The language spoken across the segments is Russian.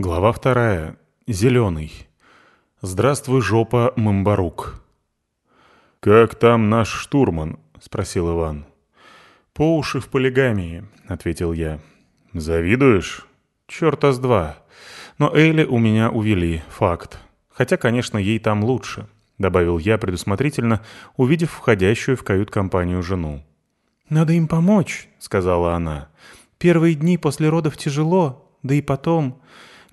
Глава вторая. Зеленый. Здравствуй, жопа, Мымбарук. «Как там наш штурман?» — спросил Иван. «По уши в полигамии», — ответил я. «Завидуешь?» «Черта с два. Но Эйли у меня увели, факт. Хотя, конечно, ей там лучше», — добавил я предусмотрительно, увидев входящую в кают-компанию жену. «Надо им помочь», — сказала она. «Первые дни после родов тяжело, да и потом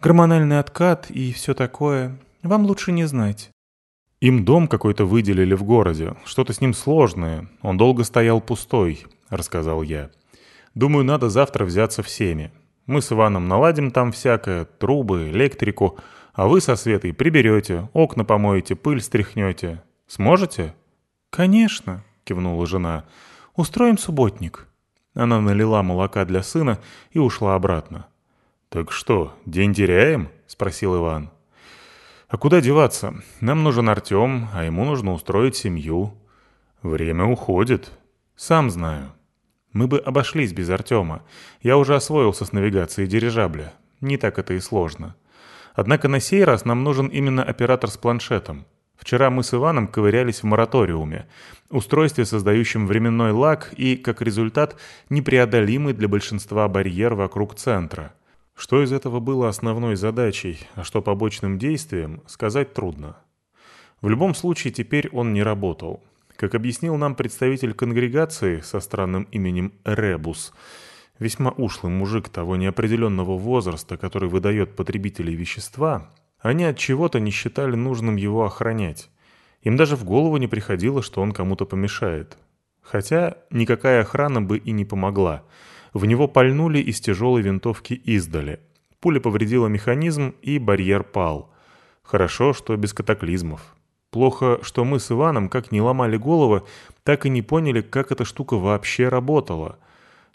гормональный откат и все такое. Вам лучше не знать». «Им дом какой-то выделили в городе. Что-то с ним сложное. Он долго стоял пустой», — рассказал я. «Думаю, надо завтра взяться всеми. Мы с Иваном наладим там всякое, трубы, электрику, а вы со Светой приберете, окна помоете, пыль стряхнете. Сможете?» «Конечно», — кивнула жена. «Устроим субботник». Она налила молока для сына и ушла обратно. «Так что, день теряем?» — спросил Иван. «А куда деваться? Нам нужен Артем, а ему нужно устроить семью. Время уходит. Сам знаю. Мы бы обошлись без Артема. Я уже освоился с навигацией дирижабля. Не так это и сложно. Однако на сей раз нам нужен именно оператор с планшетом. Вчера мы с Иваном ковырялись в мораториуме, устройстве, создающем временной лаг и, как результат, непреодолимый для большинства барьер вокруг центра. Что из этого было основной задачей, а что побочным действием, сказать трудно. В любом случае теперь он не работал. Как объяснил нам представитель конгрегации со странным именем Ребус, весьма ушлый мужик того неопределенного возраста, который выдает потребителей вещества, они от чего-то не считали нужным его охранять. Им даже в голову не приходило, что он кому-то помешает. Хотя никакая охрана бы и не помогла – в него пальнули из тяжелой винтовки издали. Пуля повредила механизм, и барьер пал. Хорошо, что без катаклизмов. Плохо, что мы с Иваном как не ломали головы, так и не поняли, как эта штука вообще работала.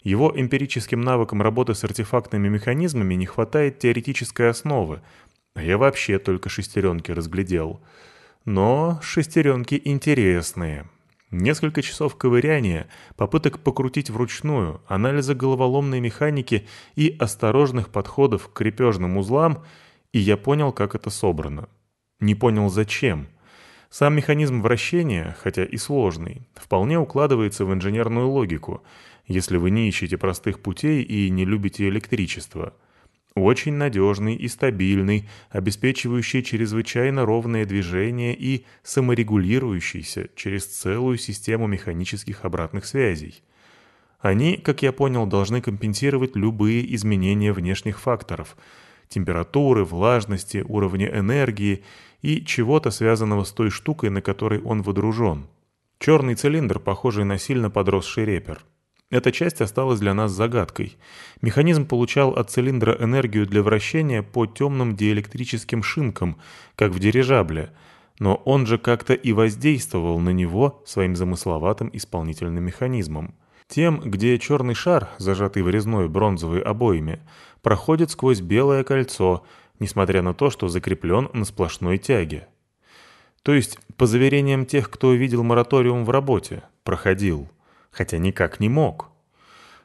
Его эмпирическим навыкам работы с артефактными механизмами не хватает теоретической основы, а я вообще только шестеренки разглядел. Но шестеренки интересные. Несколько часов ковыряния, попыток покрутить вручную, анализа головоломной механики и осторожных подходов к крепежным узлам, и я понял, как это собрано. Не понял, зачем. Сам механизм вращения, хотя и сложный, вполне укладывается в инженерную логику, если вы не ищете простых путей и не любите электричество – очень надежный и стабильный, обеспечивающий чрезвычайно ровное движение и саморегулирующийся через целую систему механических обратных связей. Они, как я понял, должны компенсировать любые изменения внешних факторов – температуры, влажности, уровня энергии и чего-то связанного с той штукой, на которой он водружен. Черный цилиндр, похожий на сильно подросший репер – эта часть осталась для нас загадкой. Механизм получал от цилиндра энергию для вращения по темным диэлектрическим шинкам, как в дирижабле, но он же как-то и воздействовал на него своим замысловатым исполнительным механизмом. Тем, где черный шар, зажатый в резной бронзовой обоями, проходит сквозь белое кольцо, несмотря на то, что закреплен на сплошной тяге. То есть, по заверениям тех, кто видел мораториум в работе, проходил хотя никак не мог.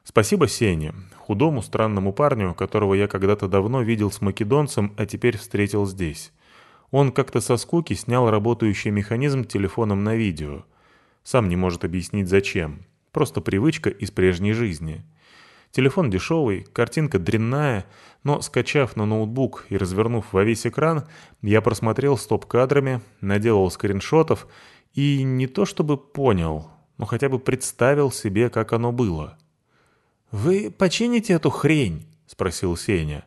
Спасибо Сене, худому странному парню, которого я когда-то давно видел с македонцем, а теперь встретил здесь. Он как-то со скуки снял работающий механизм телефоном на видео. Сам не может объяснить зачем. Просто привычка из прежней жизни. Телефон дешевый, картинка дрянная, но, скачав на ноутбук и развернув во весь экран, я просмотрел стоп-кадрами, наделал скриншотов и не то чтобы понял, но хотя бы представил себе, как оно было. «Вы почините эту хрень?» — спросил Сеня.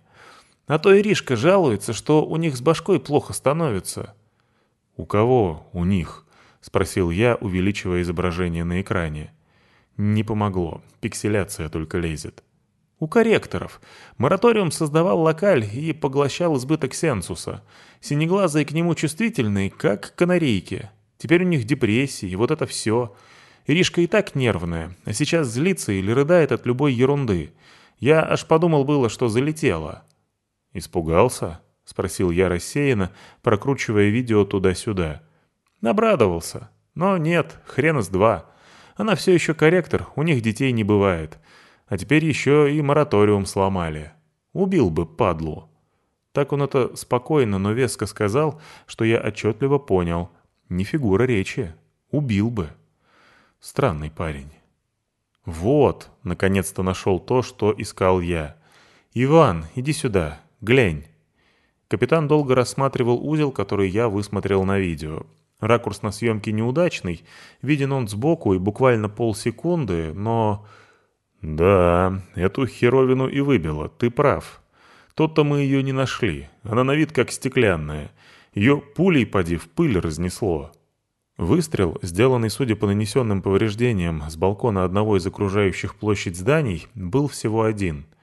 «А то Иришка жалуется, что у них с башкой плохо становится». «У кого у них?» — спросил я, увеличивая изображение на экране. Не помогло, пикселяция только лезет. У корректоров. Мораториум создавал локаль и поглощал избыток сенсуса. Синеглазые к нему чувствительные, как канарейки. Теперь у них депрессии, вот это все. Иришка и так нервная, а сейчас злится или рыдает от любой ерунды. Я аж подумал было, что залетела. «Испугался?» — спросил я рассеянно, прокручивая видео туда-сюда. Обрадовался. Но нет, хрена с два. Она все еще корректор, у них детей не бывает. А теперь еще и мораториум сломали. Убил бы падлу. Так он это спокойно, но веско сказал, что я отчетливо понял. Не фигура речи. Убил бы. Странный парень. Вот, наконец-то нашел то, что искал я. «Иван, иди сюда, глянь». Капитан долго рассматривал узел, который я высмотрел на видео. Ракурс на съемке неудачный, виден он сбоку и буквально полсекунды, но... «Да, эту херовину и выбило, ты прав. Тот-то мы ее не нашли, она на вид как стеклянная. Ее пулей, поди, в пыль разнесло». Выстрел, сделанный, судя по нанесенным повреждениям, с балкона одного из окружающих площадь зданий, был всего один —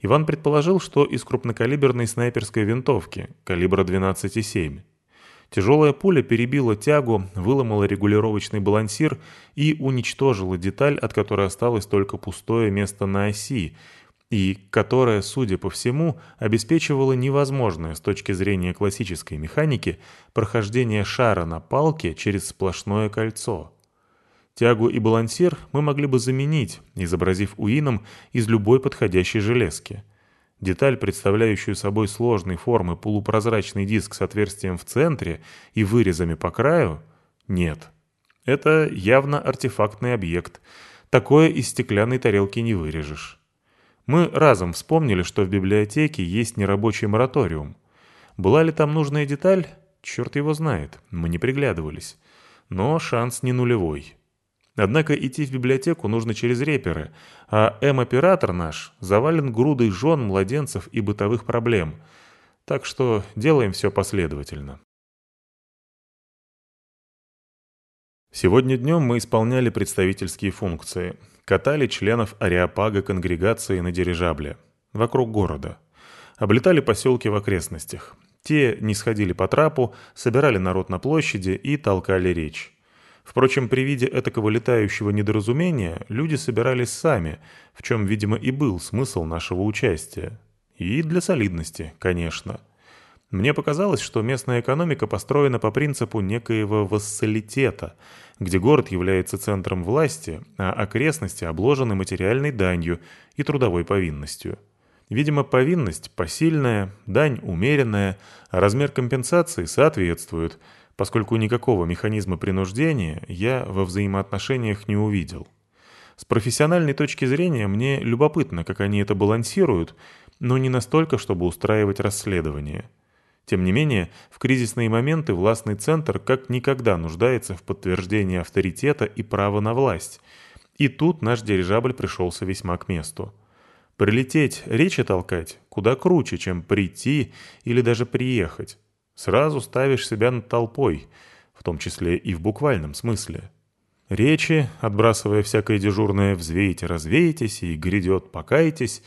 Иван предположил, что из крупнокалиберной снайперской винтовки, калибра 12,7. Тяжелая пуля перебила тягу, выломала регулировочный балансир и уничтожила деталь, от которой осталось только пустое место на оси, и которая, судя по всему, обеспечивала невозможное с точки зрения классической механики прохождение шара на палке через сплошное кольцо. Тягу и балансир мы могли бы заменить, изобразив уином из любой подходящей железки. Деталь, представляющую собой сложной формы полупрозрачный диск с отверстием в центре и вырезами по краю, нет. Это явно артефактный объект. Такое из стеклянной тарелки не вырежешь. Мы разом вспомнили, что в библиотеке есть нерабочий мораториум. Была ли там нужная деталь? Черт его знает, мы не приглядывались. Но шанс не нулевой. Однако идти в библиотеку нужно через реперы, а М-оператор наш завален грудой жен, младенцев и бытовых проблем. Так что делаем все последовательно. Сегодня днем мы исполняли представительские функции. Катали членов ареопага конгрегации на дирижабле. Вокруг города. Облетали поселки в окрестностях. Те не сходили по трапу, собирали народ на площади и толкали речь. Впрочем, при виде этакого летающего недоразумения люди собирались сами, в чем, видимо, и был смысл нашего участия. И для солидности, конечно. Мне показалось, что местная экономика построена по принципу некоего вассалитета, где город является центром власти, а окрестности обложены материальной данью и трудовой повинностью. Видимо, повинность посильная, дань умеренная, а размер компенсации соответствует – поскольку никакого механизма принуждения я во взаимоотношениях не увидел. С профессиональной точки зрения мне любопытно, как они это балансируют, но не настолько, чтобы устраивать расследование. Тем не менее, в кризисные моменты властный центр как никогда нуждается в подтверждении авторитета и права на власть. И тут наш дирижабль пришелся весьма к месту. Прилететь, речи толкать куда круче, чем прийти или даже приехать. Сразу ставишь себя над толпой, в том числе и в буквальном смысле. Речи, отбрасывая всякое дежурное «взвейте-развейтесь» и «грядет, покайтесь»,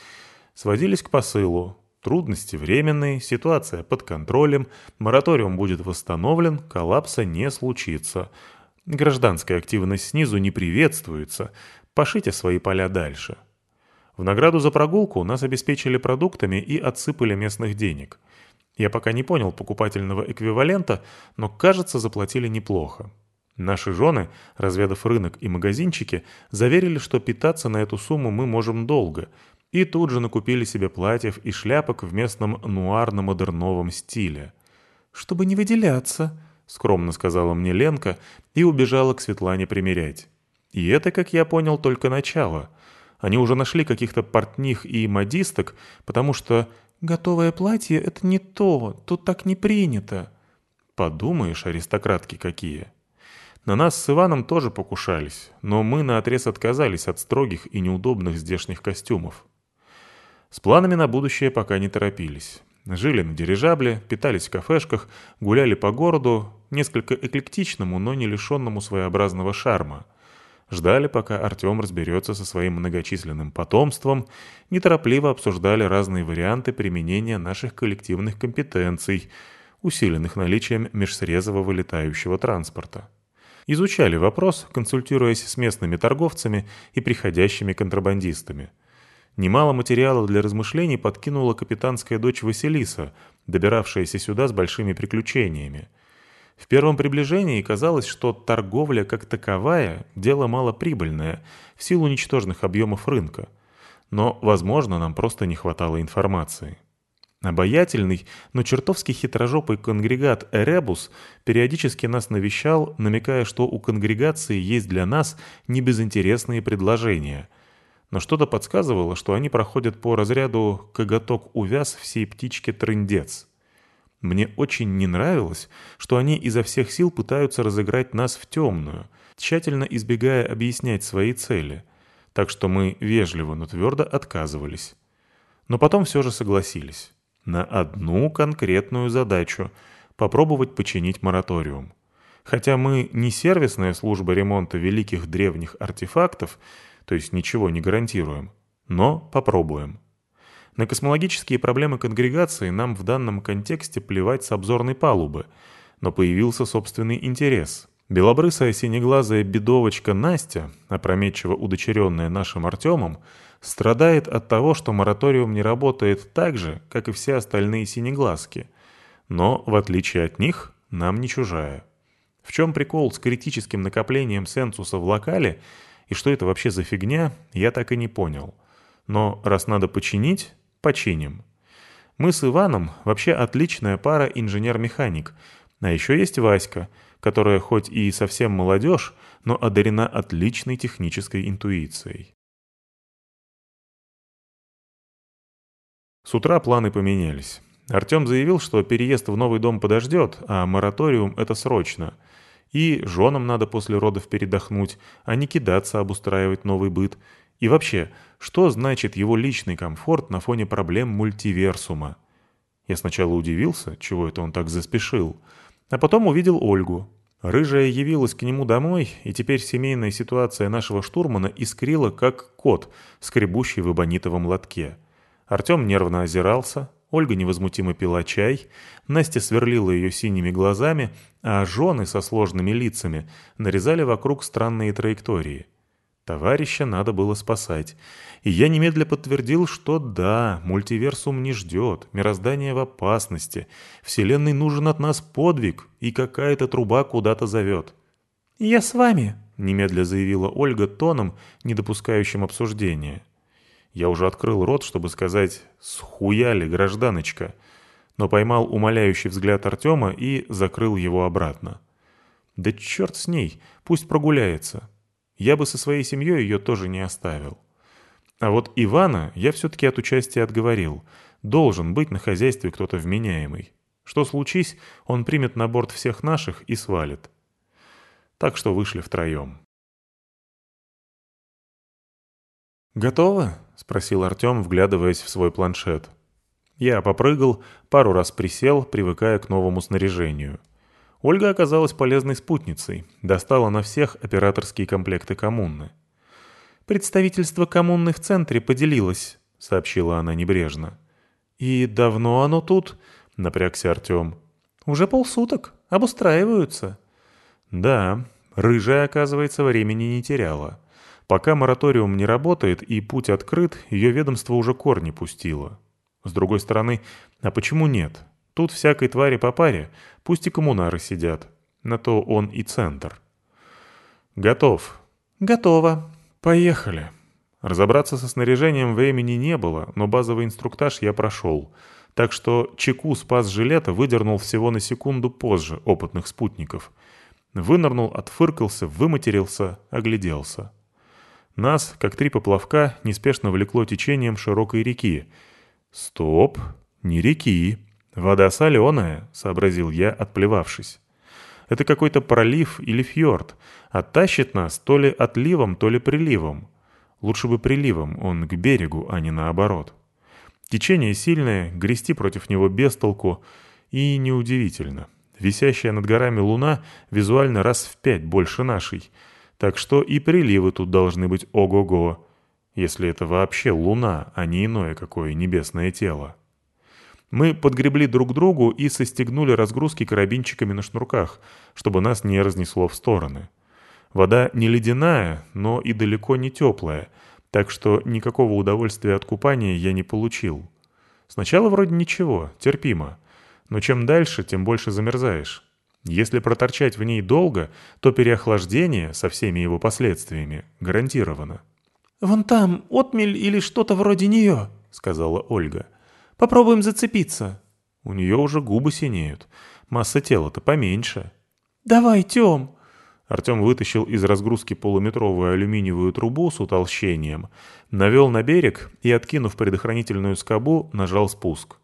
сводились к посылу. Трудности временные, ситуация под контролем, мораториум будет восстановлен, коллапса не случится. Гражданская активность снизу не приветствуется, пошите свои поля дальше. В награду за прогулку нас обеспечили продуктами и отсыпали местных денег – я пока не понял покупательного эквивалента, но, кажется, заплатили неплохо. Наши жены, разведав рынок и магазинчики, заверили, что питаться на эту сумму мы можем долго, и тут же накупили себе платьев и шляпок в местном нуарно-модерновом стиле. «Чтобы не выделяться», — скромно сказала мне Ленка и убежала к Светлане примерять. И это, как я понял, только начало. Они уже нашли каких-то портних и модисток, потому что «Готовое платье — это не то, тут так не принято». Подумаешь, аристократки какие. На нас с Иваном тоже покушались, но мы наотрез отказались от строгих и неудобных здешних костюмов. С планами на будущее пока не торопились. Жили на дирижабле, питались в кафешках, гуляли по городу, несколько эклектичному, но не лишенному своеобразного шарма — Ждали, пока Артем разберется со своим многочисленным потомством, неторопливо обсуждали разные варианты применения наших коллективных компетенций, усиленных наличием межсрезового летающего транспорта. Изучали вопрос, консультируясь с местными торговцами и приходящими контрабандистами. Немало материала для размышлений подкинула капитанская дочь Василиса, добиравшаяся сюда с большими приключениями – в первом приближении казалось, что торговля как таковая – дело малоприбыльное в силу ничтожных объемов рынка. Но, возможно, нам просто не хватало информации. Обаятельный, но чертовски хитрожопый конгрегат Эребус периодически нас навещал, намекая, что у конгрегации есть для нас небезынтересные предложения. Но что-то подсказывало, что они проходят по разряду «коготок увяз всей птичке трындец». Мне очень не нравилось, что они изо всех сил пытаются разыграть нас в темную, тщательно избегая объяснять свои цели. Так что мы вежливо, но твердо отказывались. Но потом все же согласились на одну конкретную задачу – попробовать починить мораториум. Хотя мы не сервисная служба ремонта великих древних артефактов, то есть ничего не гарантируем, но попробуем. На космологические проблемы конгрегации нам в данном контексте плевать с обзорной палубы, но появился собственный интерес. Белобрысая синеглазая бедовочка Настя, опрометчиво удочеренная нашим Артемом, страдает от того, что мораториум не работает так же, как и все остальные синеглазки. Но, в отличие от них, нам не чужая. В чем прикол с критическим накоплением сенсуса в локале, и что это вообще за фигня, я так и не понял. Но раз надо починить, починим. Мы с Иваном вообще отличная пара инженер-механик. А еще есть Васька, которая хоть и совсем молодежь, но одарена отличной технической интуицией. С утра планы поменялись. Артем заявил, что переезд в новый дом подождет, а мораториум — это срочно. И женам надо после родов передохнуть, а не кидаться обустраивать новый быт. И вообще, что значит его личный комфорт на фоне проблем мультиверсума? Я сначала удивился, чего это он так заспешил, а потом увидел Ольгу. Рыжая явилась к нему домой, и теперь семейная ситуация нашего штурмана искрила, как кот, скребущий в эбонитовом лотке. Артем нервно озирался, Ольга невозмутимо пила чай, Настя сверлила ее синими глазами, а жены со сложными лицами нарезали вокруг странные траектории. Товарища надо было спасать. И я немедля подтвердил, что да, мультиверсум не ждет, мироздание в опасности, вселенной нужен от нас подвиг, и какая-то труба куда-то зовет. «Я с вами», — немедля заявила Ольга тоном, не допускающим обсуждения. Я уже открыл рот, чтобы сказать «схуяли, гражданочка», но поймал умоляющий взгляд Артема и закрыл его обратно. «Да черт с ней, пусть прогуляется. Я бы со своей семьей ее тоже не оставил». А вот Ивана я все-таки от участия отговорил. Должен быть на хозяйстве кто-то вменяемый. Что случись, он примет на борт всех наших и свалит. Так что вышли втроем. «Готово?» — спросил Артем, вглядываясь в свой планшет. Я попрыгал, пару раз присел, привыкая к новому снаряжению. Ольга оказалась полезной спутницей, достала на всех операторские комплекты коммуны. «Представительство коммуны в центре поделилось», — сообщила она небрежно. «И давно оно тут?» — напрягся Артем. «Уже полсуток. Обустраиваются». «Да, рыжая, оказывается, времени не теряла». Пока мораториум не работает и путь открыт, ее ведомство уже корни пустило. С другой стороны, а почему нет? Тут всякой твари по паре, пусть и коммунары сидят. На то он и центр. Готов. Готово. Поехали. Разобраться со снаряжением времени не было, но базовый инструктаж я прошел. Так что чеку спас жилета выдернул всего на секунду позже опытных спутников. Вынырнул, отфыркался, выматерился, огляделся. Нас, как три поплавка, неспешно влекло течением широкой реки. «Стоп! Не реки! Вода соленая!» — сообразил я, отплевавшись. «Это какой-то пролив или фьорд, а тащит нас то ли отливом, то ли приливом. Лучше бы приливом, он к берегу, а не наоборот. Течение сильное, грести против него без толку, и неудивительно. Висящая над горами луна визуально раз в пять больше нашей — так что и приливы тут должны быть ого-го, если это вообще луна, а не иное какое небесное тело. Мы подгребли друг другу и состегнули разгрузки карабинчиками на шнурках, чтобы нас не разнесло в стороны. Вода не ледяная, но и далеко не теплая, так что никакого удовольствия от купания я не получил. Сначала вроде ничего, терпимо, но чем дальше, тем больше замерзаешь. Если проторчать в ней долго, то переохлаждение со всеми его последствиями гарантировано. «Вон там отмель или что-то вроде нее», — сказала Ольга. Попробуем зацепиться». У нее уже губы синеют. Масса тела-то поменьше. «Давай, Тем!» Артем вытащил из разгрузки полуметровую алюминиевую трубу с утолщением, навел на берег и, откинув предохранительную скобу, нажал спуск.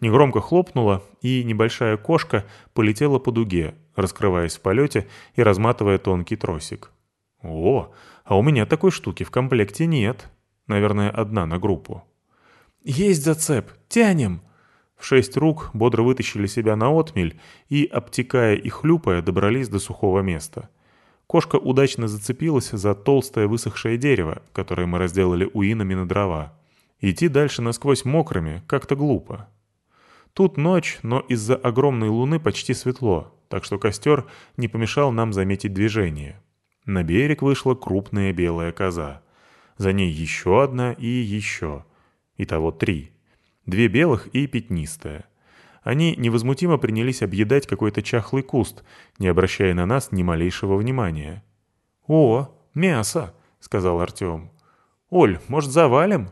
Негромко хлопнуло, и небольшая кошка полетела по дуге, раскрываясь в полете и разматывая тонкий тросик. «О, а у меня такой штуки в комплекте нет. Наверное, одна на группу». «Есть зацеп! Тянем!» В шесть рук бодро вытащили себя на отмель и, обтекая и хлюпая, добрались до сухого места. Кошка удачно зацепилась за толстое высохшее дерево, которое мы разделали уинами на дрова. Идти дальше насквозь мокрыми как-то глупо. Тут ночь, но из-за огромной луны почти светло, так что костер не помешал нам заметить движение. На берег вышла крупная белая коза. За ней еще одна и еще. Итого три. Две белых и пятнистая. Они невозмутимо принялись объедать какой-то чахлый куст, не обращая на нас ни малейшего внимания. «О, мясо!» — сказал Артем. «Оль, может, завалим?»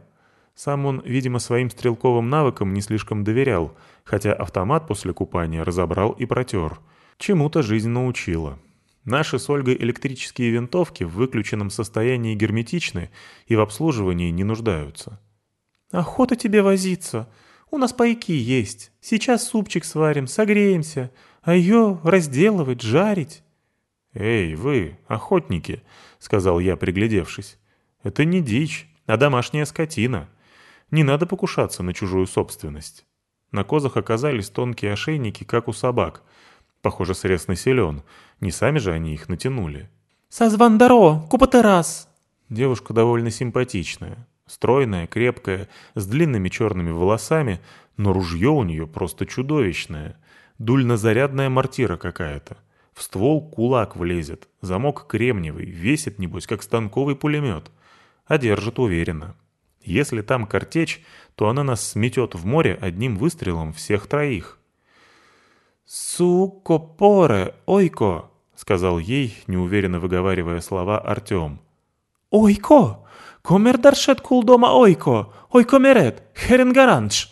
Сам он, видимо, своим стрелковым навыкам не слишком доверял, хотя автомат после купания разобрал и протер. Чему-то жизнь научила. Наши с Ольгой электрические винтовки в выключенном состоянии герметичны и в обслуживании не нуждаются. «Охота тебе возиться!» У нас пайки есть. Сейчас супчик сварим, согреемся. А ее разделывать, жарить». «Эй, вы, охотники», — сказал я, приглядевшись. «Это не дичь, а домашняя скотина. Не надо покушаться на чужую собственность». На козах оказались тонкие ошейники, как у собак. Похоже, срез населен. Не сами же они их натянули. «Созвандаро, купатерас!» Девушка довольно симпатичная. Стройная, крепкая, с длинными черными волосами, но ружье у нее просто чудовищное. Дульнозарядная мортира какая-то. В ствол кулак влезет, замок кремниевый, весит, небось, как станковый пулемет. А держит уверенно. Если там картечь, то она нас сметет в море одним выстрелом всех троих. «Сукопоре, ойко!» — сказал ей, неуверенно выговаривая слова Артем. «Ойко!» «Комер даршет кул дома ойко! Ойко мерет! Херенгаранш!»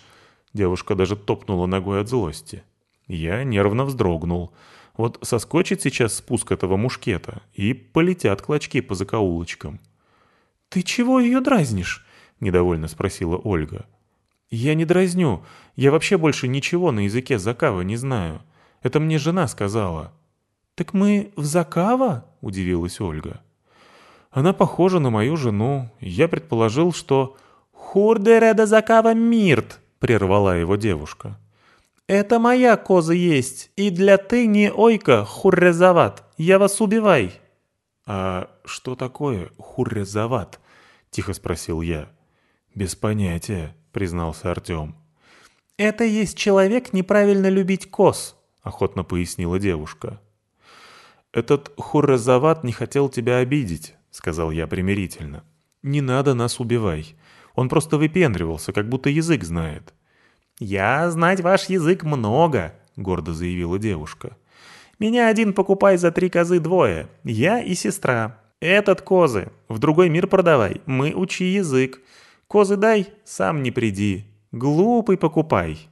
Девушка даже топнула ногой от злости. Я нервно вздрогнул. Вот соскочит сейчас спуск этого мушкета, и полетят клочки по закоулочкам. «Ты чего ее дразнишь?» — недовольно спросила Ольга. «Я не дразню. Я вообще больше ничего на языке Закава не знаю. Это мне жена сказала». «Так мы в Закава?» — удивилась Ольга. Она похожа на мою жену. Я предположил, что... «Хурдереда закава мирт!» — прервала его девушка. «Это моя коза есть, и для ты не ойка, хуррезават. Я вас убивай!» «А что такое хуррезават?» — тихо спросил я. «Без понятия», — признался Артем. «Это есть человек неправильно любить коз», — охотно пояснила девушка. «Этот хуррезават не хотел тебя обидеть. — сказал я примирительно. «Не надо нас убивай. Он просто выпендривался, как будто язык знает». «Я знать ваш язык много», — гордо заявила девушка. «Меня один покупай за три козы двое. Я и сестра. Этот козы. В другой мир продавай. Мы учи язык. Козы дай, сам не приди. Глупый покупай».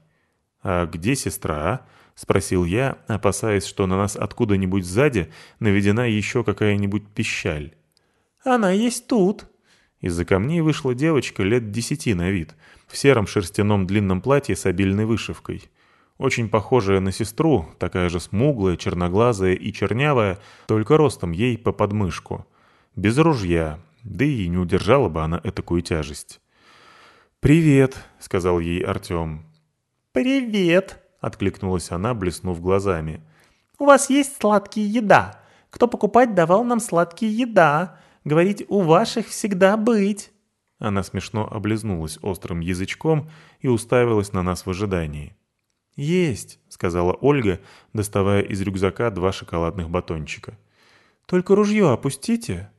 «А где сестра?» — спросил я, опасаясь, что на нас откуда-нибудь сзади наведена еще какая-нибудь пищаль. Она есть тут». Из-за камней вышла девочка лет десяти на вид, в сером шерстяном длинном платье с обильной вышивкой. Очень похожая на сестру, такая же смуглая, черноглазая и чернявая, только ростом ей по подмышку. Без ружья, да и не удержала бы она этакую тяжесть. «Привет», — сказал ей Артем. «Привет», — откликнулась она, блеснув глазами. «У вас есть сладкие еда? Кто покупать давал нам сладкие еда? Говорить «у ваших всегда быть». Она смешно облизнулась острым язычком и уставилась на нас в ожидании. «Есть», — сказала Ольга, доставая из рюкзака два шоколадных батончика. «Только ружье опустите».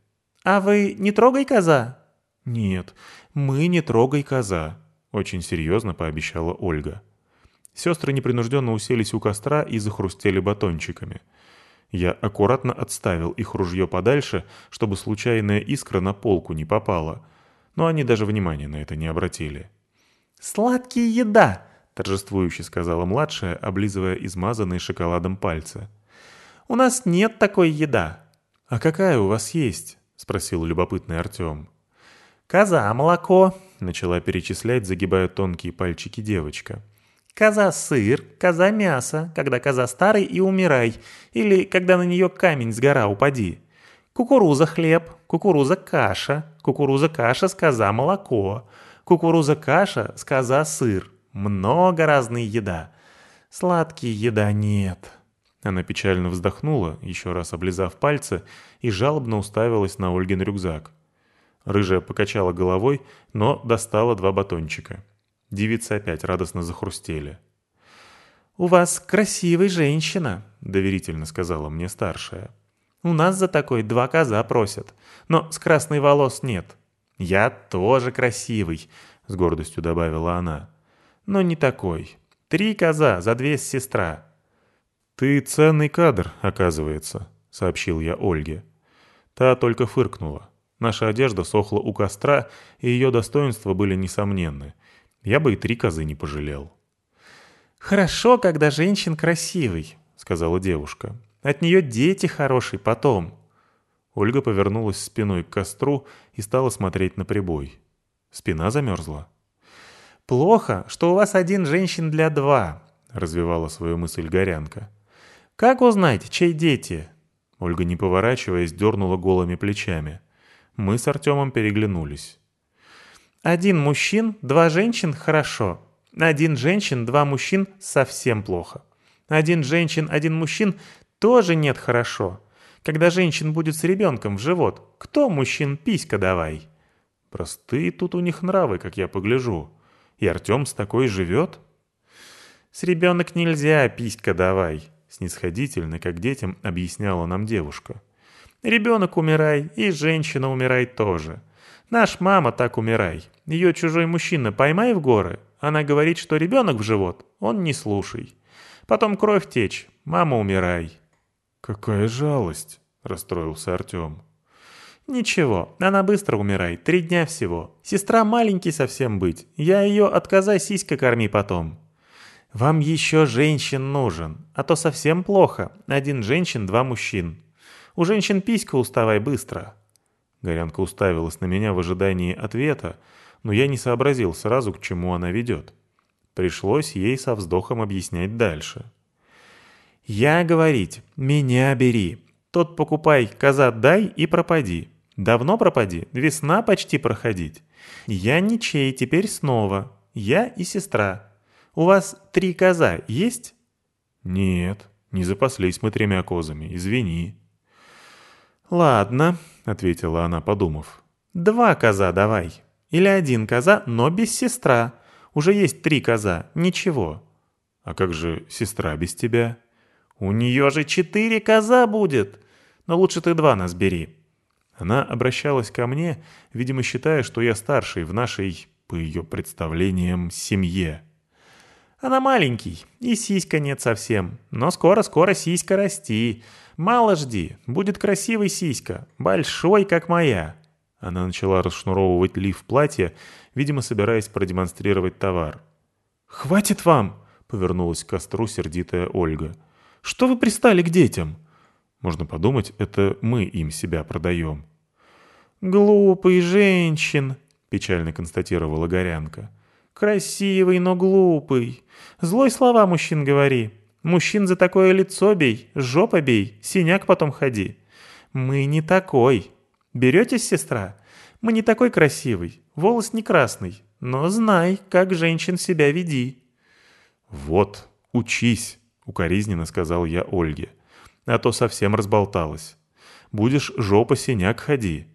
«А вы не трогай коза?» «Нет, мы не трогай коза», — очень серьезно пообещала Ольга. Сестры непринужденно уселись у костра и захрустели батончиками — я аккуратно отставил их ружье подальше, чтобы случайная искра на полку не попала, но они даже внимания на это не обратили. «Сладкие еда!» — торжествующе сказала младшая, облизывая измазанные шоколадом пальцы. «У нас нет такой еда». «А какая у вас есть?» — спросил любопытный Артем. «Коза молоко», — начала перечислять, загибая тонкие пальчики девочка. «Коза сыр, коза мясо, когда коза старый и умирай, или когда на нее камень с гора упади. Кукуруза хлеб, кукуруза каша, кукуруза каша с коза молоко, кукуруза каша с коза сыр. Много разной еда. Сладкие еда нет». Она печально вздохнула, еще раз облизав пальцы, и жалобно уставилась на Ольгин рюкзак. Рыжая покачала головой, но достала два батончика. Девицы опять радостно захрустели. «У вас красивая женщина», — доверительно сказала мне старшая. «У нас за такой два коза просят, но с красной волос нет. Я тоже красивый», — с гордостью добавила она. «Но не такой. Три коза за две сестра». «Ты ценный кадр, оказывается», — сообщил я Ольге. Та только фыркнула. Наша одежда сохла у костра, и ее достоинства были несомненны. Я бы и три козы не пожалел. «Хорошо, когда женщин красивый», — сказала девушка. «От нее дети хороший потом». Ольга повернулась спиной к костру и стала смотреть на прибой. Спина замерзла. «Плохо, что у вас один женщин для два», — развивала свою мысль Горянка. «Как узнать, чей дети?» Ольга, не поворачиваясь, дернула голыми плечами. Мы с Артемом переглянулись. «Один мужчин, два женщин – хорошо. Один женщин, два мужчин – совсем плохо. Один женщин, один мужчин – тоже нет хорошо. Когда женщин будет с ребенком в живот, кто мужчин писька давай?» Простые тут у них нравы, как я погляжу. И Артем с такой живет? «С ребенок нельзя, писька давай», — снисходительно, как детям, объясняла нам девушка. Ребенок умирай, и женщина умирай тоже. Наш мама так умирай. Ее чужой мужчина поймай в горы. Она говорит, что ребенок в живот. Он не слушай. Потом кровь течь. Мама умирай. Какая жалость, расстроился Артем. «Ничего, она быстро умирает, три дня всего. Сестра маленький совсем быть. Я ее от коза сиська корми потом». «Вам еще женщин нужен, а то совсем плохо. Один женщин, два мужчин. У женщин писька уставай быстро». Горянка уставилась на меня в ожидании ответа, но я не сообразил сразу, к чему она ведет. Пришлось ей со вздохом объяснять дальше. «Я говорить, меня бери. Тот покупай, коза дай и пропади. Давно пропади, весна почти проходить. Я ничей, теперь снова. Я и сестра. У вас три коза есть?» «Нет, не запаслись мы тремя козами, извини». «Ладно», — ответила она, подумав. «Два коза давай. Или один коза, но без сестра. Уже есть три коза, ничего». «А как же сестра без тебя?» «У нее же четыре коза будет. Но лучше ты два нас бери». Она обращалась ко мне, видимо, считая, что я старший в нашей, по ее представлениям, семье. «Она маленький, и сиська нет совсем. Но скоро-скоро сиська расти. Мало жди, будет красивый сиська, большой, как моя». Она начала расшнуровывать лиф платья, видимо, собираясь продемонстрировать товар. «Хватит вам!» — повернулась к костру сердитая Ольга. «Что вы пристали к детям?» Можно подумать, это мы им себя продаем. «Глупый женщин!» — печально констатировала Горянка. «Красивый, но глупый. Злой слова мужчин говори. Мужчин за такое лицо бей, жопа бей, синяк потом ходи. Мы не такой. Беретесь, сестра? Мы не такой красивый, волос не красный, но знай, как женщин себя веди». «Вот, учись», — укоризненно сказал я Ольге. «А то совсем разболталась. Будешь жопа-синяк ходи».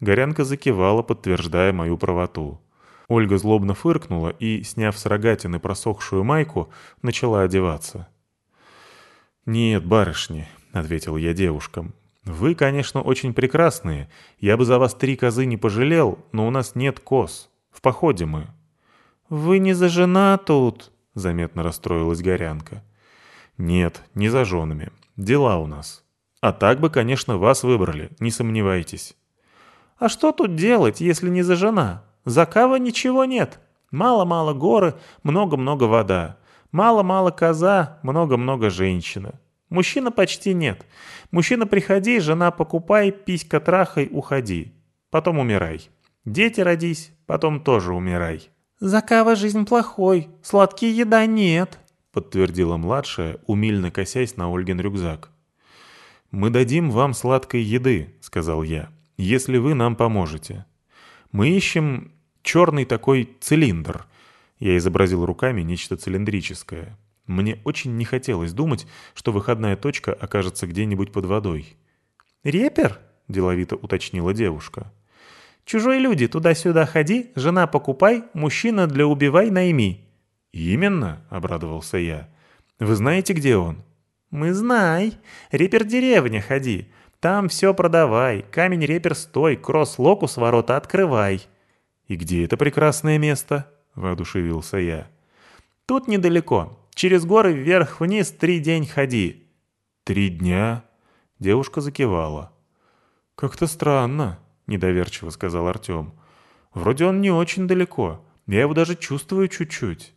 Горянка закивала, подтверждая мою правоту. Ольга злобно фыркнула и, сняв с рогатины просохшую майку, начала одеваться. «Нет, барышни», — ответил я девушкам. «Вы, конечно, очень прекрасные. Я бы за вас три козы не пожалел, но у нас нет коз. В походе мы». «Вы не за жена тут», — заметно расстроилась Горянка. «Нет, не за женами. Дела у нас. А так бы, конечно, вас выбрали, не сомневайтесь». «А что тут делать, если не за жена? За кого ничего нет. Мало-мало горы, много-много вода. Мало-мало коза, много-много женщина. Мужчина почти нет. Мужчина приходи, жена покупай, писька трахай, уходи. Потом умирай. Дети родись, потом тоже умирай. «Закава жизнь плохой, сладкие еда нет», — подтвердила младшая, умильно косясь на Ольгин рюкзак. «Мы дадим вам сладкой еды», — сказал я, — «если вы нам поможете. Мы ищем черный такой цилиндр». Я изобразил руками нечто цилиндрическое. Мне очень не хотелось думать, что выходная точка окажется где-нибудь под водой. «Репер?» — деловито уточнила девушка. «Чужой люди, туда-сюда ходи, жена покупай, мужчина для убивай найми». «Именно», — обрадовался я. «Вы знаете, где он?» «Мы знай. Репер-деревня ходи. Там все продавай. Камень-репер стой, кросс-локус ворота открывай». «И где это прекрасное место?» — воодушевился я. «Тут недалеко. Через горы вверх-вниз три день ходи». «Три дня?» Девушка закивала. «Как-то странно», — недоверчиво сказал Артем. «Вроде он не очень далеко. Я его даже чувствую чуть-чуть».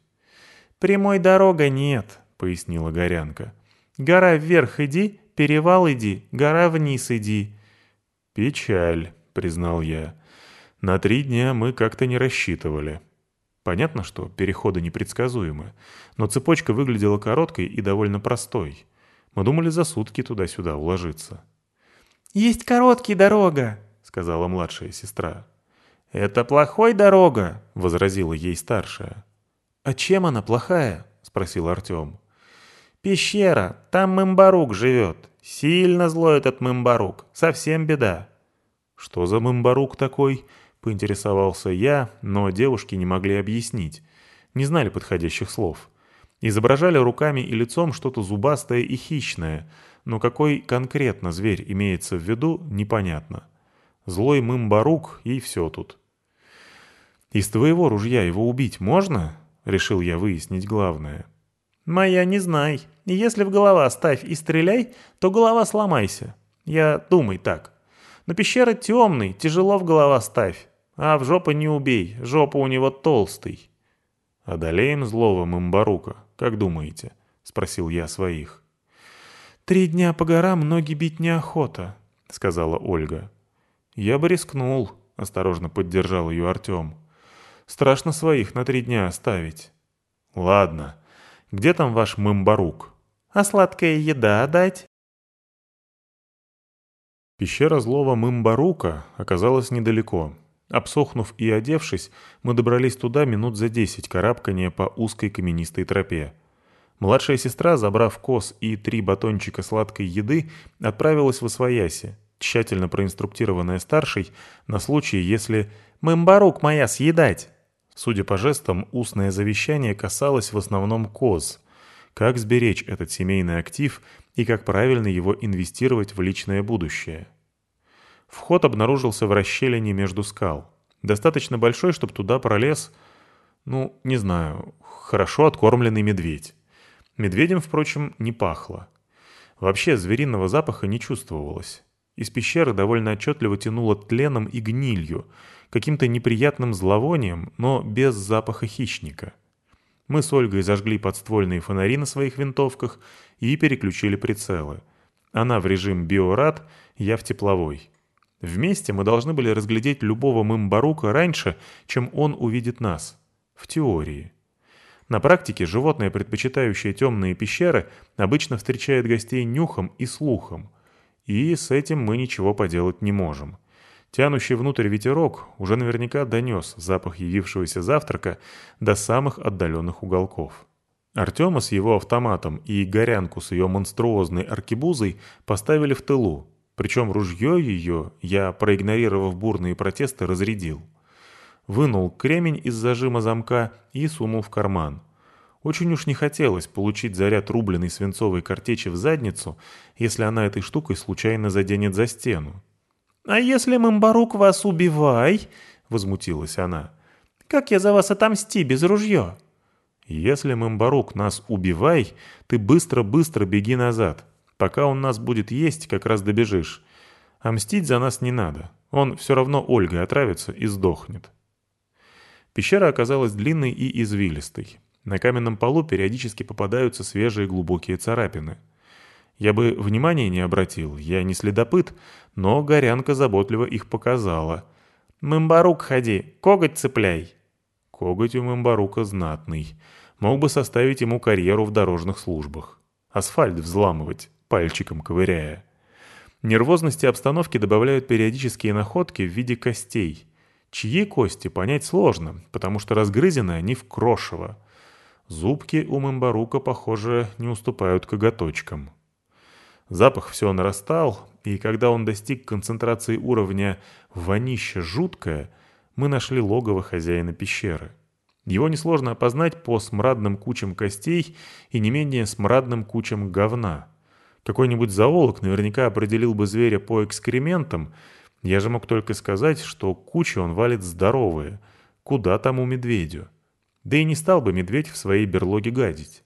«Прямой дорога нет», — пояснила Горянка. «Гора вверх иди, перевал иди, гора вниз иди». «Печаль», — признал я. «На три дня мы как-то не рассчитывали». Понятно, что переходы непредсказуемы, но цепочка выглядела короткой и довольно простой. Мы думали за сутки туда-сюда уложиться. «Есть короткий дорога», — сказала младшая сестра. «Это плохой дорога», — возразила ей старшая. «А чем она плохая?» — спросил Артем. «Пещера, там Мымбарук живет. Сильно злой этот Мымбарук, совсем беда». «Что за Мымбарук такой?» — поинтересовался я, но девушки не могли объяснить. Не знали подходящих слов. Изображали руками и лицом что-то зубастое и хищное, но какой конкретно зверь имеется в виду, непонятно. Злой мымбарук и все тут. «Из твоего ружья его убить можно?» — решил я выяснить главное. «Моя не знай. Если в голова ставь и стреляй, то голова сломайся. Я думай так. Но пещера темный, тяжело в голова ставь. А в жопу не убей, жопа у него толстый. «Одолеем злого Мымбарука, как думаете?» — спросил я своих. «Три дня по горам ноги бить неохота», — сказала Ольга. «Я бы рискнул», — осторожно поддержал ее Артем. «Страшно своих на три дня оставить». «Ладно. Где там ваш Мымбарук?» «А сладкая еда дать?» Пещера злого Мымбарука оказалась недалеко, Обсохнув и одевшись, мы добрались туда минут за десять карабкания по узкой каменистой тропе. Младшая сестра, забрав коз и три батончика сладкой еды, отправилась в Освояси, тщательно проинструктированная старшей, на случай, если «Мымбарук моя съедать!» Судя по жестам, устное завещание касалось в основном коз. Как сберечь этот семейный актив и как правильно его инвестировать в личное будущее. Вход обнаружился в расщелине между скал. Достаточно большой, чтобы туда пролез, ну, не знаю, хорошо откормленный медведь. Медведем, впрочем, не пахло. Вообще звериного запаха не чувствовалось. Из пещеры довольно отчетливо тянуло тленом и гнилью, каким-то неприятным зловонием, но без запаха хищника. Мы с Ольгой зажгли подствольные фонари на своих винтовках и переключили прицелы. Она в режим биорад, я в тепловой. Вместе мы должны были разглядеть любого мымбарука раньше, чем он увидит нас. В теории. На практике животное, предпочитающее темные пещеры, обычно встречает гостей нюхом и слухом. И с этим мы ничего поделать не можем. Тянущий внутрь ветерок уже наверняка донес запах явившегося завтрака до самых отдаленных уголков. Артема с его автоматом и Горянку с ее монструозной аркебузой поставили в тылу, причем ружье ее я, проигнорировав бурные протесты, разрядил. Вынул кремень из зажима замка и сунул в карман. Очень уж не хотелось получить заряд рубленой свинцовой картечи в задницу, если она этой штукой случайно заденет за стену. «А если Мамбарук вас убивай?» — возмутилась она. «Как я за вас отомсти без ружья?» «Если Мамбарук нас убивай, ты быстро-быстро беги назад. Пока он нас будет есть, как раз добежишь. А мстить за нас не надо. Он все равно Ольгой отравится и сдохнет. Пещера оказалась длинной и извилистой. На каменном полу периодически попадаются свежие глубокие царапины. Я бы внимания не обратил, я не следопыт, но горянка заботливо их показала. «Мымбарук ходи, коготь цепляй!» Коготь у Мымбарука знатный. Мог бы составить ему карьеру в дорожных службах. Асфальт взламывать, пальчиком ковыряя. Нервозности обстановки добавляют периодические находки в виде костей. Чьи кости, понять сложно, потому что разгрызены они в крошево. Зубки у Мымбарука, похоже, не уступают коготочкам. Запах все нарастал, и когда он достиг концентрации уровня «вонище жуткое», мы нашли логово хозяина пещеры. Его несложно опознать по смрадным кучам костей и не менее смрадным кучам говна. Какой-нибудь зоолог наверняка определил бы зверя по экскрементам, я же мог только сказать, что кучи он валит здоровые. Куда тому медведю? Да и не стал бы медведь в своей берлоге гадить.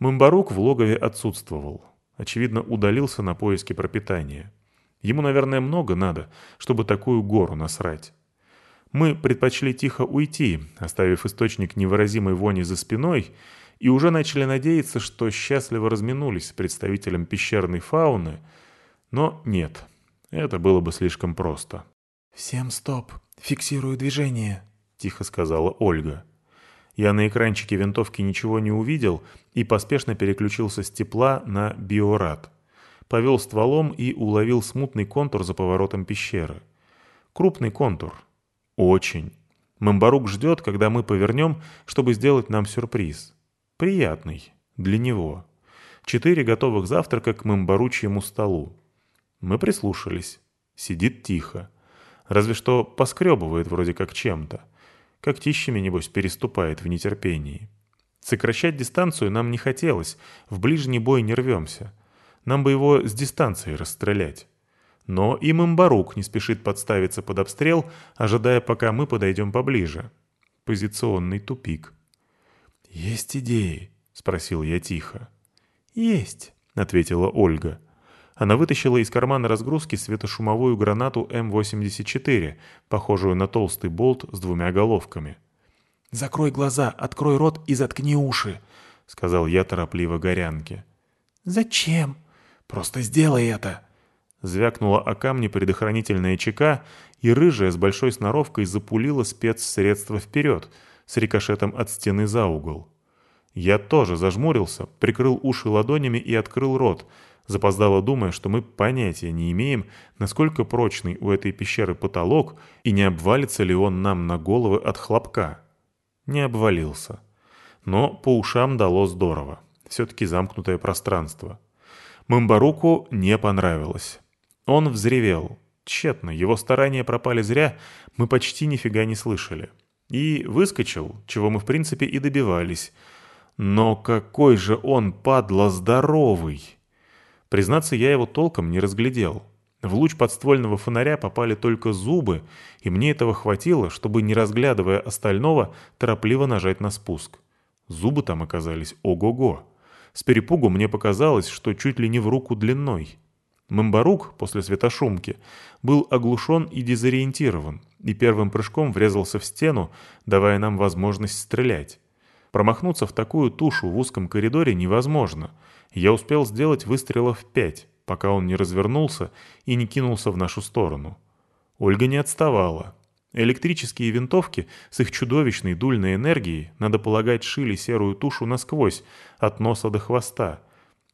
Мымбарук в логове отсутствовал. Очевидно, удалился на поиски пропитания. Ему, наверное, много надо, чтобы такую гору насрать. Мы предпочли тихо уйти, оставив источник невыразимой вони за спиной, и уже начали надеяться, что счастливо разминулись с представителем пещерной фауны, но нет, это было бы слишком просто. «Всем стоп, фиксирую движение», — тихо сказала Ольга. Я на экранчике винтовки ничего не увидел и поспешно переключился с тепла на биорад. Повел стволом и уловил смутный контур за поворотом пещеры. Крупный контур. Очень. Мамбарук ждет, когда мы повернем, чтобы сделать нам сюрприз. Приятный. Для него. Четыре готовых завтрака к мамбаручьему столу. Мы прислушались. Сидит тихо. Разве что поскребывает вроде как чем-то. Как тищами, небось, переступает в нетерпении. Сокращать дистанцию нам не хотелось, в ближний бой не рвемся. Нам бы его с дистанции расстрелять. Но и Мамбарук не спешит подставиться под обстрел, ожидая, пока мы подойдем поближе. Позиционный тупик. «Есть идеи?» — спросил я тихо. «Есть», — ответила Ольга. Она вытащила из кармана разгрузки светошумовую гранату М-84, похожую на толстый болт с двумя головками. «Закрой глаза, открой рот и заткни уши», — сказал я торопливо горянке. «Зачем?» «Просто сделай это!» Звякнула о камне предохранительная чека, и рыжая с большой сноровкой запулила спецсредство вперед, с рикошетом от стены за угол. Я тоже зажмурился, прикрыл уши ладонями и открыл рот — запоздало думая, что мы понятия не имеем, насколько прочный у этой пещеры потолок и не обвалится ли он нам на головы от хлопка. Не обвалился. Но по ушам дало здорово. Все-таки замкнутое пространство. Мамбаруку не понравилось. Он взревел. Тщетно, его старания пропали зря, мы почти нифига не слышали. И выскочил, чего мы в принципе и добивались. Но какой же он, падла, здоровый! Признаться, я его толком не разглядел. В луч подствольного фонаря попали только зубы, и мне этого хватило, чтобы, не разглядывая остального, торопливо нажать на спуск. Зубы там оказались ого-го. С перепугу мне показалось, что чуть ли не в руку длиной. Мамбарук, после светошумки, был оглушен и дезориентирован, и первым прыжком врезался в стену, давая нам возможность стрелять. Промахнуться в такую тушу в узком коридоре невозможно — я успел сделать выстрелов пять, пока он не развернулся и не кинулся в нашу сторону. Ольга не отставала. Электрические винтовки с их чудовищной дульной энергией, надо полагать, шили серую тушу насквозь, от носа до хвоста.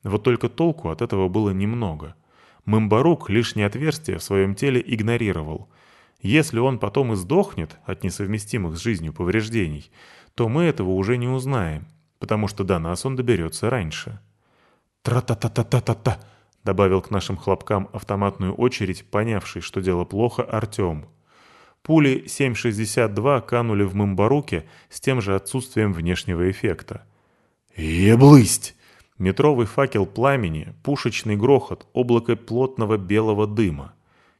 Вот только толку от этого было немного. Мымбарук лишнее отверстие в своем теле игнорировал. Если он потом и сдохнет от несовместимых с жизнью повреждений, то мы этого уже не узнаем, потому что до нас он доберется раньше. «Тра-та-та-та-та-та-та!» — добавил к нашим хлопкам автоматную очередь, понявший, что дело плохо, Артем. Пули 7,62 канули в Мымбаруке с тем же отсутствием внешнего эффекта. «Еблысть!» Метровый факел пламени, пушечный грохот, облако плотного белого дыма.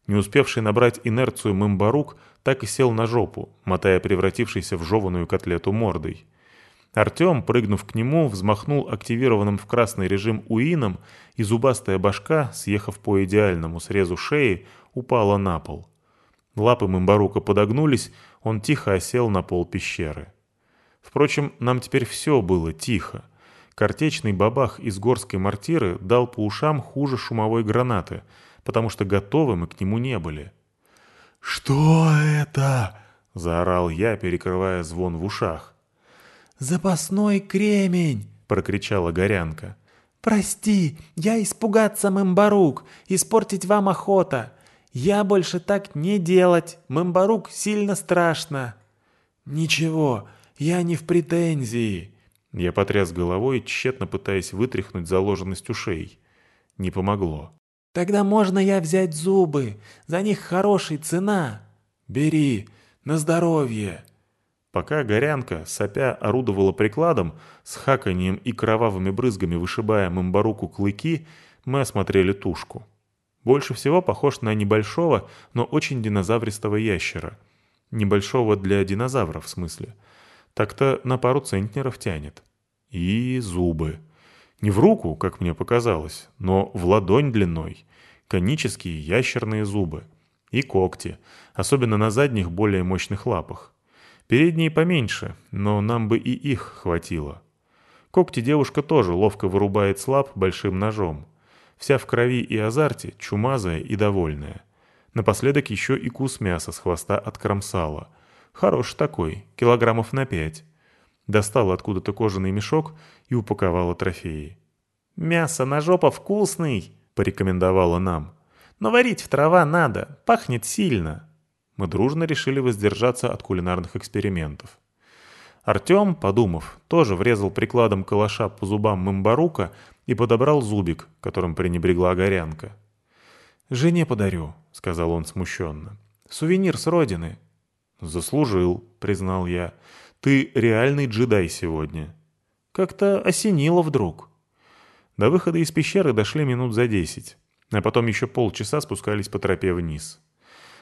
Не успевший набрать инерцию Мымбарук так и сел на жопу, мотая превратившийся в жеваную котлету мордой. Артем, прыгнув к нему, взмахнул активированным в красный режим уином, и зубастая башка, съехав по идеальному срезу шеи, упала на пол. Лапы Мымбарука подогнулись, он тихо осел на пол пещеры. Впрочем, нам теперь все было тихо. Картечный бабах из горской мортиры дал по ушам хуже шумовой гранаты, потому что готовы мы к нему не были. «Что это?» — заорал я, перекрывая звон в ушах. «Запасной кремень!» — прокричала Горянка. «Прости, я испугаться, Мэмбарук, испортить вам охота. Я больше так не делать, Мэмбарук сильно страшно». «Ничего, я не в претензии». Я потряс головой, тщетно пытаясь вытряхнуть заложенность ушей. Не помогло. «Тогда можно я взять зубы? За них хорошая цена». «Бери, на здоровье». Пока горянка, сопя, орудовала прикладом, с хаканьем и кровавыми брызгами вышибая мымбаруку клыки, мы осмотрели тушку. Больше всего похож на небольшого, но очень динозавристого ящера. Небольшого для динозавров, в смысле. Так-то на пару центнеров тянет. И зубы. Не в руку, как мне показалось, но в ладонь длиной. Конические ящерные зубы. И когти, особенно на задних более мощных лапах. Передние поменьше, но нам бы и их хватило. Когти девушка тоже ловко вырубает слаб большим ножом. Вся в крови и азарте, чумазая и довольная. Напоследок еще и кус мяса с хвоста от кромсала. Хорош такой, килограммов на пять. Достала откуда-то кожаный мешок и упаковала трофеи. «Мясо на жопа вкусный!» — порекомендовала нам. «Но варить в трава надо, пахнет сильно» мы дружно решили воздержаться от кулинарных экспериментов. Артем, подумав, тоже врезал прикладом калаша по зубам Мымбарука и подобрал зубик, которым пренебрегла горянка. «Жене подарю», — сказал он смущенно. «Сувенир с родины». «Заслужил», — признал я. «Ты реальный джедай сегодня». Как-то осенило вдруг. До выхода из пещеры дошли минут за десять, а потом еще полчаса спускались по тропе вниз.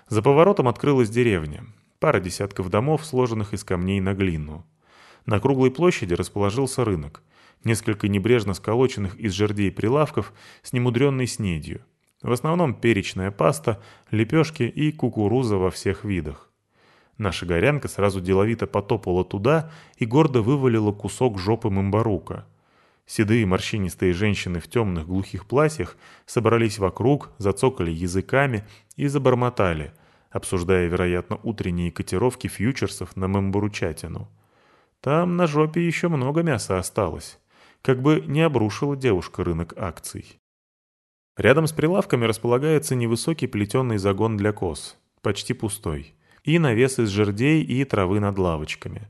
За поворотом открылась деревня. Пара десятков домов, сложенных из камней на глину. На круглой площади расположился рынок. Несколько небрежно сколоченных из жердей прилавков с немудренной снедью. В основном перечная паста, лепешки и кукуруза во всех видах. Наша горянка сразу деловито потопала туда и гордо вывалила кусок жопы мымбарука. Седые морщинистые женщины в темных глухих платьях собрались вокруг, зацокали языками и забормотали, обсуждая, вероятно, утренние котировки фьючерсов на мембуручатину. Там на жопе еще много мяса осталось. Как бы не обрушила девушка рынок акций. Рядом с прилавками располагается невысокий плетеный загон для коз, почти пустой, и навес из жердей и травы над лавочками.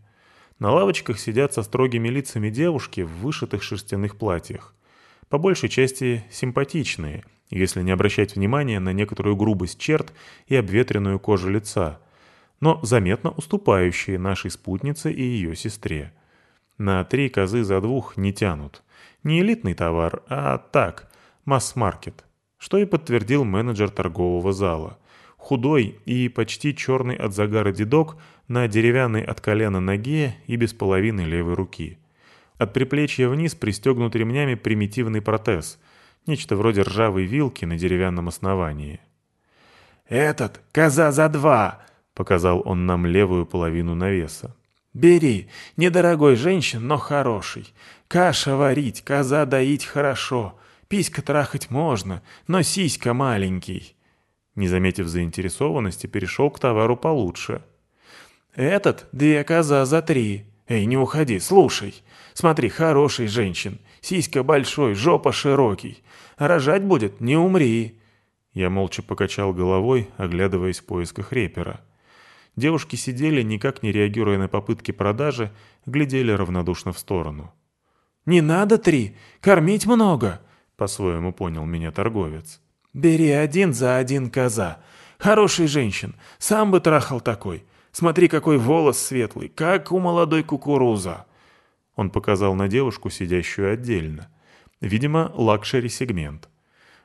На лавочках сидят со строгими лицами девушки в вышитых шерстяных платьях. По большей части симпатичные – если не обращать внимания на некоторую грубость черт и обветренную кожу лица, но заметно уступающие нашей спутнице и ее сестре. На три козы за двух не тянут. Не элитный товар, а так, масс-маркет, что и подтвердил менеджер торгового зала. Худой и почти черный от загара дедок на деревянной от колена ноге и без половины левой руки. От приплечья вниз пристегнут ремнями примитивный протез – Нечто вроде ржавой вилки на деревянном основании. «Этот — коза за два!» — показал он нам левую половину навеса. «Бери, недорогой женщин, но хороший. Каша варить, коза доить хорошо. Писька трахать можно, но сиська маленький». Не заметив заинтересованности, перешел к товару получше. «Этот — две коза за три. Эй, не уходи, слушай. Смотри, хороший женщин. Сиська большой, жопа широкий. Рожать будет, не умри». Я молча покачал головой, оглядываясь в поисках репера. Девушки сидели, никак не реагируя на попытки продажи, глядели равнодушно в сторону. «Не надо три, кормить много», — по-своему понял меня торговец. «Бери один за один коза. Хороший женщин, сам бы трахал такой. Смотри, какой волос светлый, как у молодой кукуруза». Он показал на девушку, сидящую отдельно. Видимо, лакшери-сегмент.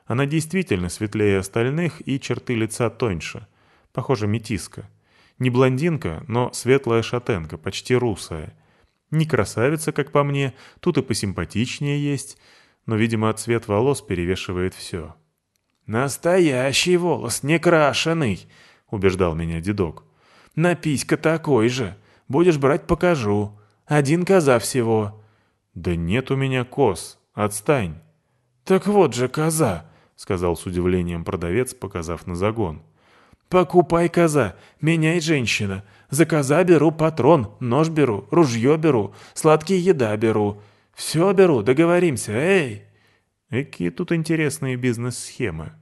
Она действительно светлее остальных и черты лица тоньше. Похоже, метиска. Не блондинка, но светлая шатенка, почти русая. Не красавица, как по мне, тут и посимпатичнее есть, но, видимо, цвет волос перевешивает все. «Настоящий волос, не крашеный!» — убеждал меня дедок. Напись-ка такой же. Будешь брать, покажу. Один коза всего». «Да нет у меня коз. Отстань». «Так вот же коза», — сказал с удивлением продавец, показав на загон. «Покупай коза, меняй женщина. За коза беру патрон, нож беру, ружье беру, сладкие еда беру. Все беру, договоримся, эй!» Какие тут интересные бизнес-схемы.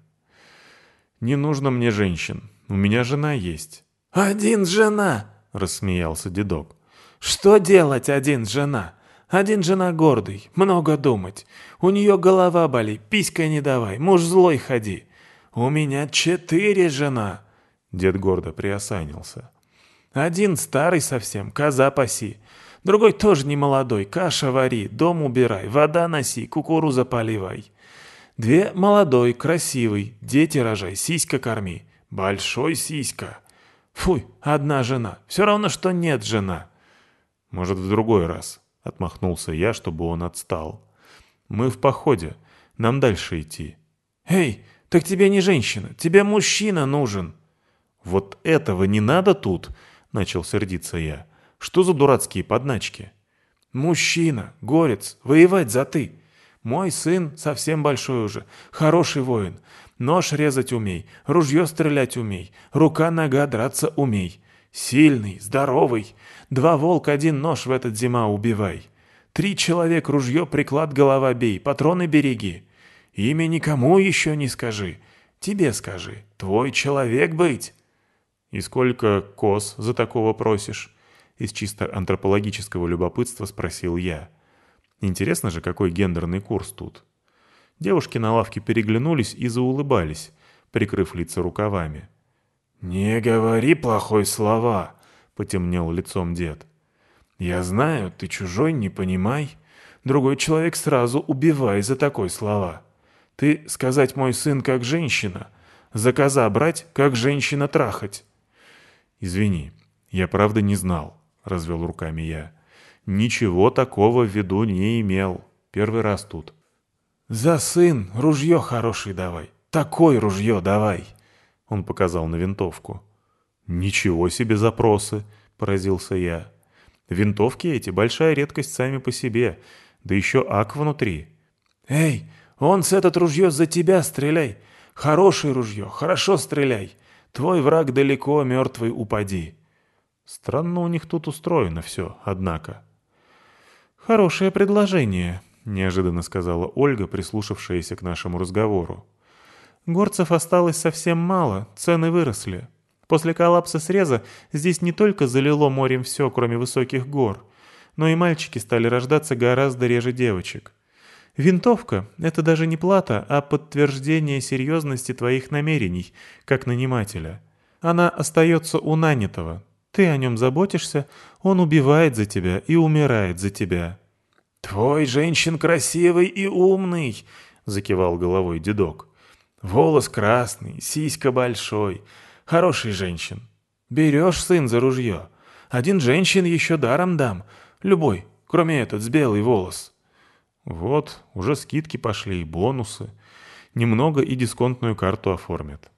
«Не нужно мне женщин. У меня жена есть». «Один жена!» — рассмеялся дедок. «Что делать один жена? Один жена гордый, много думать. У нее голова болит, писька не давай, муж злой ходи. У меня четыре жена!» Дед гордо приосанился. «Один старый совсем, коза паси. Другой тоже не молодой, каша вари, дом убирай, вода носи, кукуруза поливай. Две молодой, красивый, дети рожай, сиська корми. Большой сиська. Фуй, одна жена. Все равно, что нет жена. Может, в другой раз. Отмахнулся я, чтобы он отстал. Мы в походе. Нам дальше идти. Эй, так тебе не женщина, тебе мужчина нужен. Вот этого не надо тут, начал сердиться я. Что за дурацкие подначки? Мужчина, горец, воевать за ты. Мой сын совсем большой уже, хороший воин. Нож резать умей, ружье стрелять умей, рука-нога драться умей. Сильный, здоровый. Два волк, один нож в этот зима убивай. Три человек ружье, приклад, голова бей, патроны береги. Имя никому еще не скажи. Тебе скажи, твой человек быть. И сколько коз за такого просишь? Из чисто антропологического любопытства спросил я. Интересно же, какой гендерный курс тут. Девушки на лавке переглянулись и заулыбались, прикрыв лица рукавами. «Не говори плохой слова», — потемнел лицом дед. «Я знаю, ты чужой, не понимай. Другой человек сразу убивай за такой слова. Ты сказать мой сын как женщина, за коза брать, как женщина трахать». «Извини, я правда не знал», — развел руками я. «Ничего такого в виду не имел. Первый раз тут». «За сын ружье хороший давай. Такое ружье давай!» Он показал на винтовку. «Ничего себе запросы!» — поразился я. «Винтовки эти — большая редкость сами по себе, да еще ак внутри». «Эй, он с этот ружье за тебя стреляй! Хорошее ружье, хорошо стреляй! Твой враг далеко, мертвый упади!» Странно у них тут устроено все, однако. «Хорошее предложение», — неожиданно сказала Ольга, прислушавшаяся к нашему разговору. «Горцев осталось совсем мало, цены выросли. После коллапса среза здесь не только залило морем все, кроме высоких гор, но и мальчики стали рождаться гораздо реже девочек. Винтовка — это даже не плата, а подтверждение серьезности твоих намерений, как нанимателя. Она остается у нанятого, ты о нем заботишься, он убивает за тебя и умирает за тебя». «Твой женщин красивый и умный», — закивал головой дедок. «Волос красный, сиська большой. Хороший женщин. Берешь, сын, за ружье. Один женщин еще даром дам. Любой, кроме этот с белый волос». «Вот, уже скидки пошли и бонусы. Немного и дисконтную карту оформят».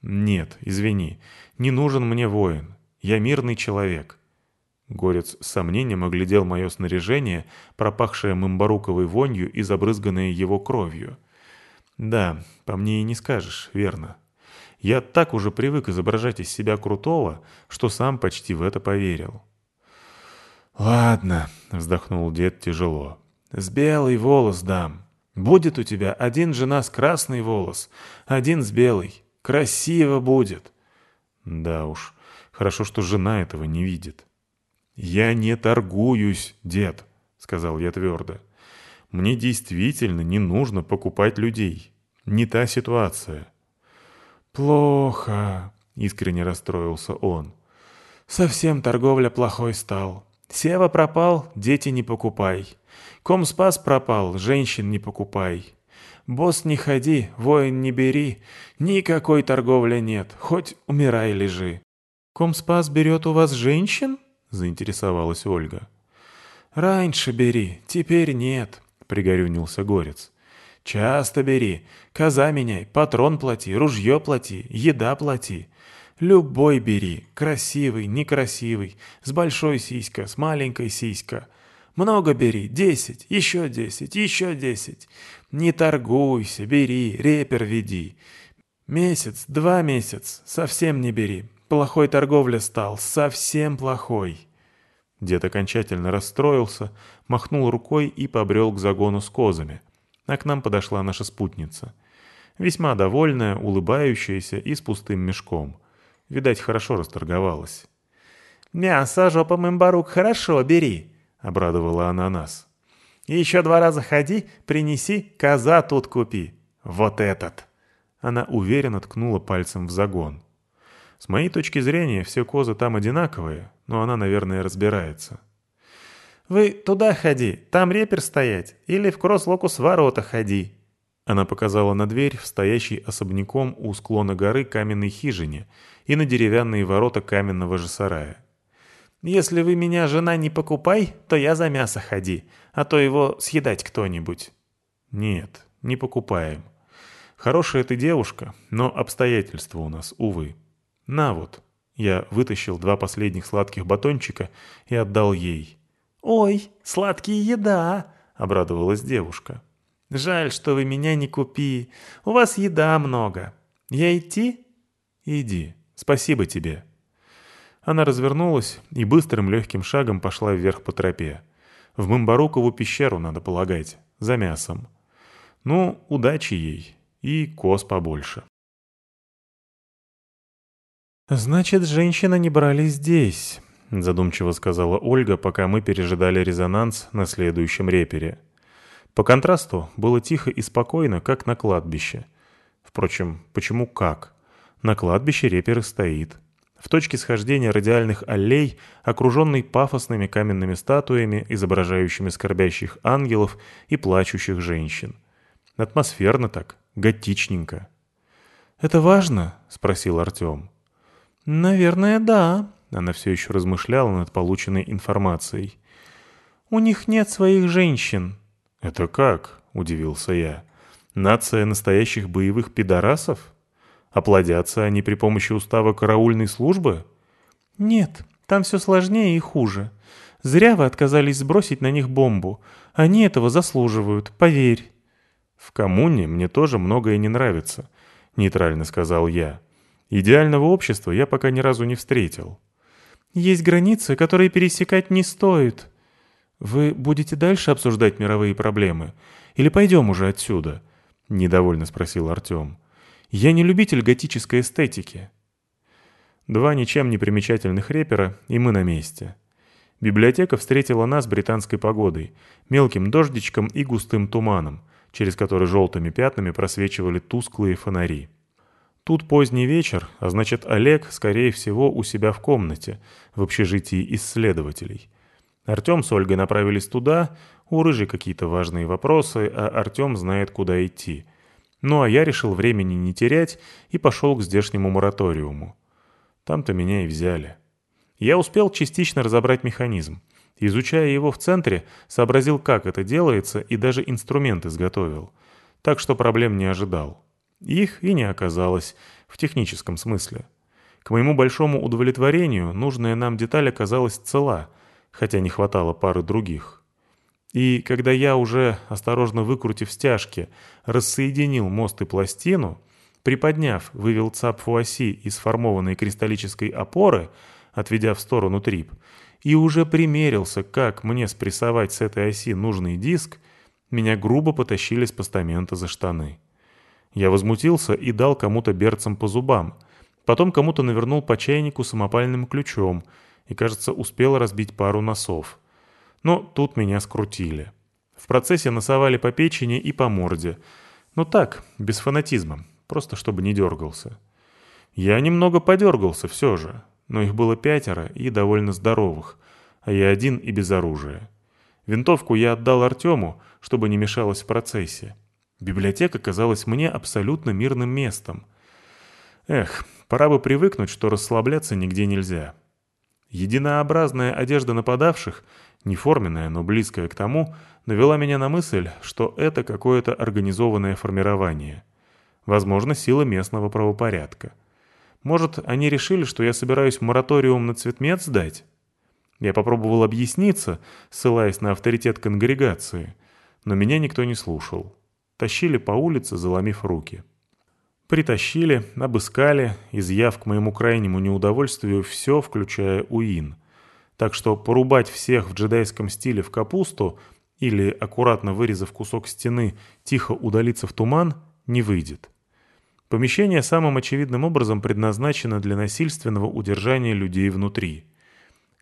«Нет, извини, не нужен мне воин. Я мирный человек». Горец с сомнением оглядел мое снаряжение, пропахшее мымбаруковой вонью и забрызганное его кровью. «Да, по мне и не скажешь, верно. Я так уже привык изображать из себя крутого, что сам почти в это поверил». «Ладно», — вздохнул дед тяжело. «С белый волос дам. Будет у тебя один жена с красный волос, один с белый. Красиво будет». «Да уж, Хорошо, что жена этого не видит. «Я не торгуюсь, дед», — сказал я твердо. «Мне действительно не нужно покупать людей. Не та ситуация». «Плохо», — искренне расстроился он. «Совсем торговля плохой стал. Сева пропал, дети не покупай. Комспас пропал, женщин не покупай. Босс не ходи, воин не бери, никакой торговли нет, хоть умирай лежи. «Комспас берет у вас женщин?» — заинтересовалась Ольга. «Раньше бери, теперь нет», — пригорюнился Горец. «Часто бери, коза меняй, патрон плати, ружье плати, еда плати. Любой бери, красивый, некрасивый, с большой сиська, с маленькой сиська. Много бери, десять, еще десять, еще десять. Не торгуйся, бери, репер веди. Месяц, два месяц, совсем не бери. Плохой торговля стал, совсем плохой. Дед окончательно расстроился, махнул рукой и побрел к загону с козами. А к нам подошла наша спутница. Весьма довольная, улыбающаяся и с пустым мешком — Видать, хорошо расторговалась. «Мясо, жопа мымбарук, хорошо, бери», — обрадовала она нас. «Еще два раза ходи, принеси, коза тут купи. Вот этот». Она уверенно ткнула пальцем в загон. С моей точки зрения, все козы там одинаковые, но она, наверное, разбирается. «Вы туда ходи, там репер стоять, или в кросс-локус ворота ходи», она показала на дверь в стоящий особняком у склона горы каменной хижине и на деревянные ворота каменного же сарая. «Если вы меня, жена, не покупай, то я за мясо ходи, а то его съедать кто-нибудь». «Нет, не покупаем. Хорошая ты девушка, но обстоятельства у нас, увы. На вот». Я вытащил два последних сладких батончика и отдал ей. «Ой, сладкие еда!» — обрадовалась девушка. Жаль, что вы меня не купи. У вас еда много. Я идти? Иди. Спасибо тебе. Она развернулась и быстрым легким шагом пошла вверх по тропе. В Мамбарукову пещеру, надо полагать, за мясом. Ну, удачи ей. И коз побольше. «Значит, женщина не брали здесь», — задумчиво сказала Ольга, пока мы пережидали резонанс на следующем репере. По контрасту было тихо и спокойно, как на кладбище. Впрочем, почему как? На кладбище репер стоит. В точке схождения радиальных аллей, окруженный пафосными каменными статуями, изображающими скорбящих ангелов и плачущих женщин. Атмосферно так, готичненько. «Это важно?» — спросил Артем. «Наверное, да», — она все еще размышляла над полученной информацией. «У них нет своих женщин. «Это как?» — удивился я. «Нация настоящих боевых пидорасов? Оплодятся они при помощи устава караульной службы?» «Нет, там все сложнее и хуже. Зря вы отказались сбросить на них бомбу. Они этого заслуживают, поверь». «В коммуне мне тоже многое не нравится», — нейтрально сказал я. «Идеального общества я пока ни разу не встретил». «Есть границы, которые пересекать не стоит», «Вы будете дальше обсуждать мировые проблемы? Или пойдем уже отсюда?» — недовольно спросил Артем. «Я не любитель готической эстетики». Два ничем не примечательных репера, и мы на месте. Библиотека встретила нас британской погодой, мелким дождичком и густым туманом, через который желтыми пятнами просвечивали тусклые фонари. Тут поздний вечер, а значит Олег, скорее всего, у себя в комнате, в общежитии исследователей — Артем с Ольгой направились туда, у Рыжи какие-то важные вопросы, а Артем знает, куда идти. Ну а я решил времени не терять и пошел к здешнему мораториуму. Там-то меня и взяли. Я успел частично разобрать механизм. Изучая его в центре, сообразил, как это делается, и даже инструмент изготовил. Так что проблем не ожидал. Их и не оказалось, в техническом смысле. К моему большому удовлетворению, нужная нам деталь оказалась цела — хотя не хватало пары других. И когда я уже, осторожно выкрутив стяжки, рассоединил мост и пластину, приподняв, вывел цапфу оси из сформованной кристаллической опоры, отведя в сторону трип, и уже примерился, как мне спрессовать с этой оси нужный диск, меня грубо потащили с постамента за штаны. Я возмутился и дал кому-то берцем по зубам, потом кому-то навернул по чайнику самопальным ключом — и, кажется, успел разбить пару носов. Но тут меня скрутили. В процессе носовали по печени и по морде. Но так, без фанатизма, просто чтобы не дергался. Я немного подергался все же, но их было пятеро и довольно здоровых, а я один и без оружия. Винтовку я отдал Артему, чтобы не мешалось в процессе. Библиотека казалась мне абсолютно мирным местом. Эх, пора бы привыкнуть, что расслабляться нигде нельзя. Единообразная одежда нападавших, неформенная, но близкая к тому, навела меня на мысль, что это какое-то организованное формирование. Возможно, сила местного правопорядка. Может, они решили, что я собираюсь мораториум на цветмет сдать? Я попробовал объясниться, ссылаясь на авторитет конгрегации, но меня никто не слушал. Тащили по улице, заломив руки. Притащили, обыскали, изъяв к моему крайнему неудовольствию все, включая Уин. Так что порубать всех в джедайском стиле в капусту или, аккуратно вырезав кусок стены, тихо удалиться в туман, не выйдет. Помещение самым очевидным образом предназначено для насильственного удержания людей внутри.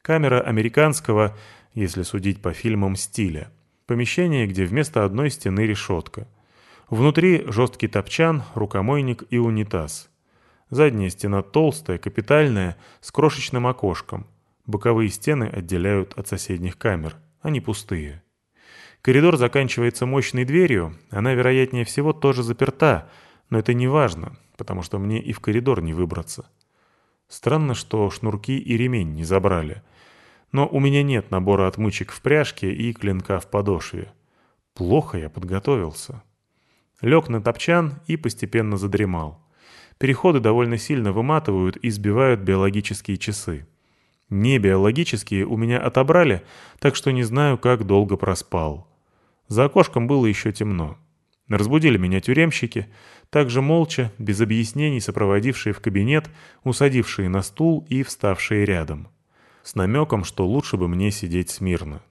Камера американского, если судить по фильмам, стиля. Помещение, где вместо одной стены решетка. Внутри жесткий топчан, рукомойник и унитаз. Задняя стена толстая, капитальная, с крошечным окошком. Боковые стены отделяют от соседних камер. Они пустые. Коридор заканчивается мощной дверью, она, вероятнее всего, тоже заперта, но это не важно, потому что мне и в коридор не выбраться. Странно, что шнурки и ремень не забрали. Но у меня нет набора отмычек в пряжке и клинка в подошве. Плохо я подготовился. Лег на топчан и постепенно задремал. Переходы довольно сильно выматывают и сбивают биологические часы. Не биологические у меня отобрали, так что не знаю, как долго проспал. За окошком было еще темно. Разбудили меня тюремщики, также молча, без объяснений сопроводившие в кабинет, усадившие на стул и вставшие рядом. С намеком, что лучше бы мне сидеть смирно.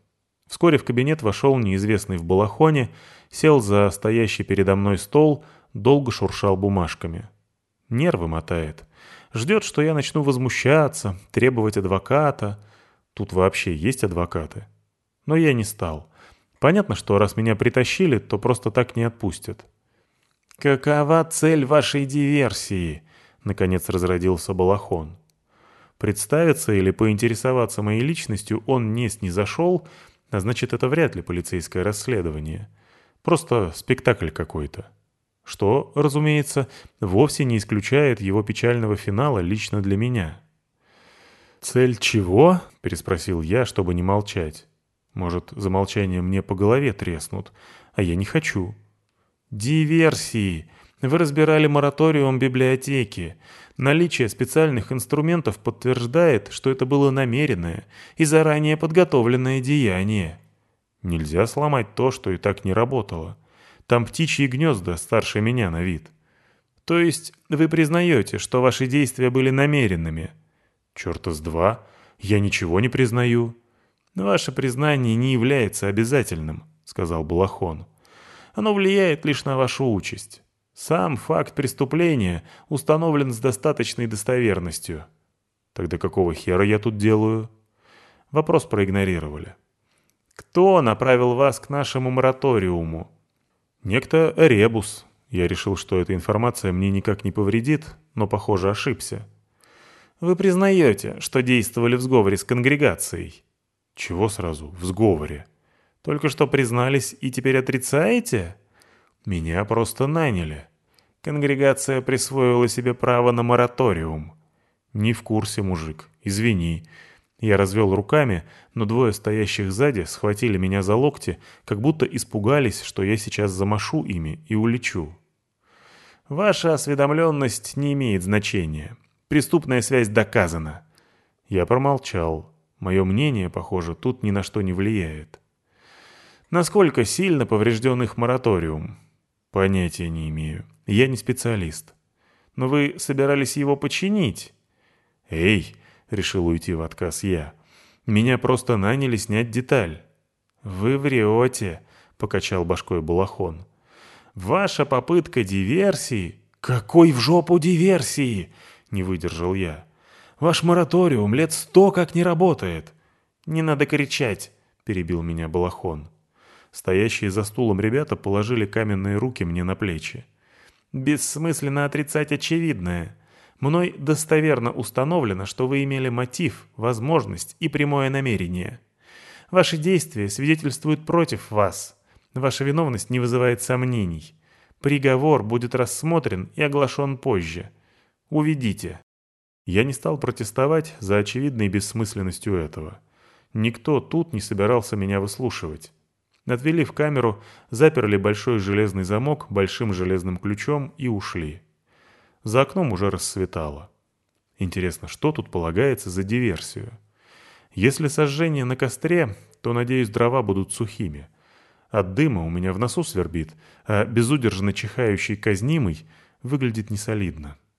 Вскоре в кабинет вошел неизвестный в балахоне, сел за стоящий передо мной стол, долго шуршал бумажками. Нервы мотает. Ждет, что я начну возмущаться, требовать адвоката. Тут вообще есть адвокаты. Но я не стал. Понятно, что раз меня притащили, то просто так не отпустят. «Какова цель вашей диверсии?» — наконец разродился Балахон. Представиться или поинтересоваться моей личностью он не снизошел, а значит, это вряд ли полицейское расследование. Просто спектакль какой-то. Что, разумеется, вовсе не исключает его печального финала лично для меня. «Цель чего?» — переспросил я, чтобы не молчать. Может, за молчание мне по голове треснут, а я не хочу. Диверсии. Вы разбирали мораториум библиотеки. Наличие специальных инструментов подтверждает, что это было намеренное и заранее подготовленное деяние. Нельзя сломать то, что и так не работало. Там птичьи гнезда старше меня на вид. То есть вы признаете, что ваши действия были намеренными? Черта с два. Я ничего не признаю. «Ваше признание не является обязательным», — сказал Балахон. «Оно влияет лишь на вашу участь. Сам факт преступления установлен с достаточной достоверностью». «Тогда какого хера я тут делаю?» Вопрос проигнорировали. «Кто направил вас к нашему мораториуму?» «Некто Ребус». Я решил, что эта информация мне никак не повредит, но, похоже, ошибся. «Вы признаете, что действовали в сговоре с конгрегацией?» Чего сразу? В сговоре. Только что признались и теперь отрицаете? Меня просто наняли. Конгрегация присвоила себе право на мораториум. Не в курсе, мужик. Извини. Я развел руками, но двое стоящих сзади схватили меня за локти, как будто испугались, что я сейчас замашу ими и улечу. Ваша осведомленность не имеет значения. Преступная связь доказана. Я промолчал. Мое мнение, похоже, тут ни на что не влияет. Насколько сильно поврежден их мораториум? Понятия не имею. Я не специалист. Но вы собирались его починить? Эй, решил уйти в отказ я. Меня просто наняли снять деталь. Вы врете, покачал башкой Балахон. Ваша попытка диверсии... Какой в жопу диверсии? Не выдержал я. Ваш мораториум лет сто как не работает». «Не надо кричать», — перебил меня Балахон. Стоящие за стулом ребята положили каменные руки мне на плечи. «Бессмысленно отрицать очевидное. Мной достоверно установлено, что вы имели мотив, возможность и прямое намерение. Ваши действия свидетельствуют против вас. Ваша виновность не вызывает сомнений. Приговор будет рассмотрен и оглашен позже. Уведите». Я не стал протестовать за очевидной бессмысленностью этого. Никто тут не собирался меня выслушивать. Отвели в камеру, заперли большой железный замок большим железным ключом и ушли. За окном уже рассветало. Интересно, что тут полагается за диверсию? Если сожжение на костре, то, надеюсь, дрова будут сухими. От дыма у меня в носу свербит, а безудержно чихающий казнимый выглядит несолидно.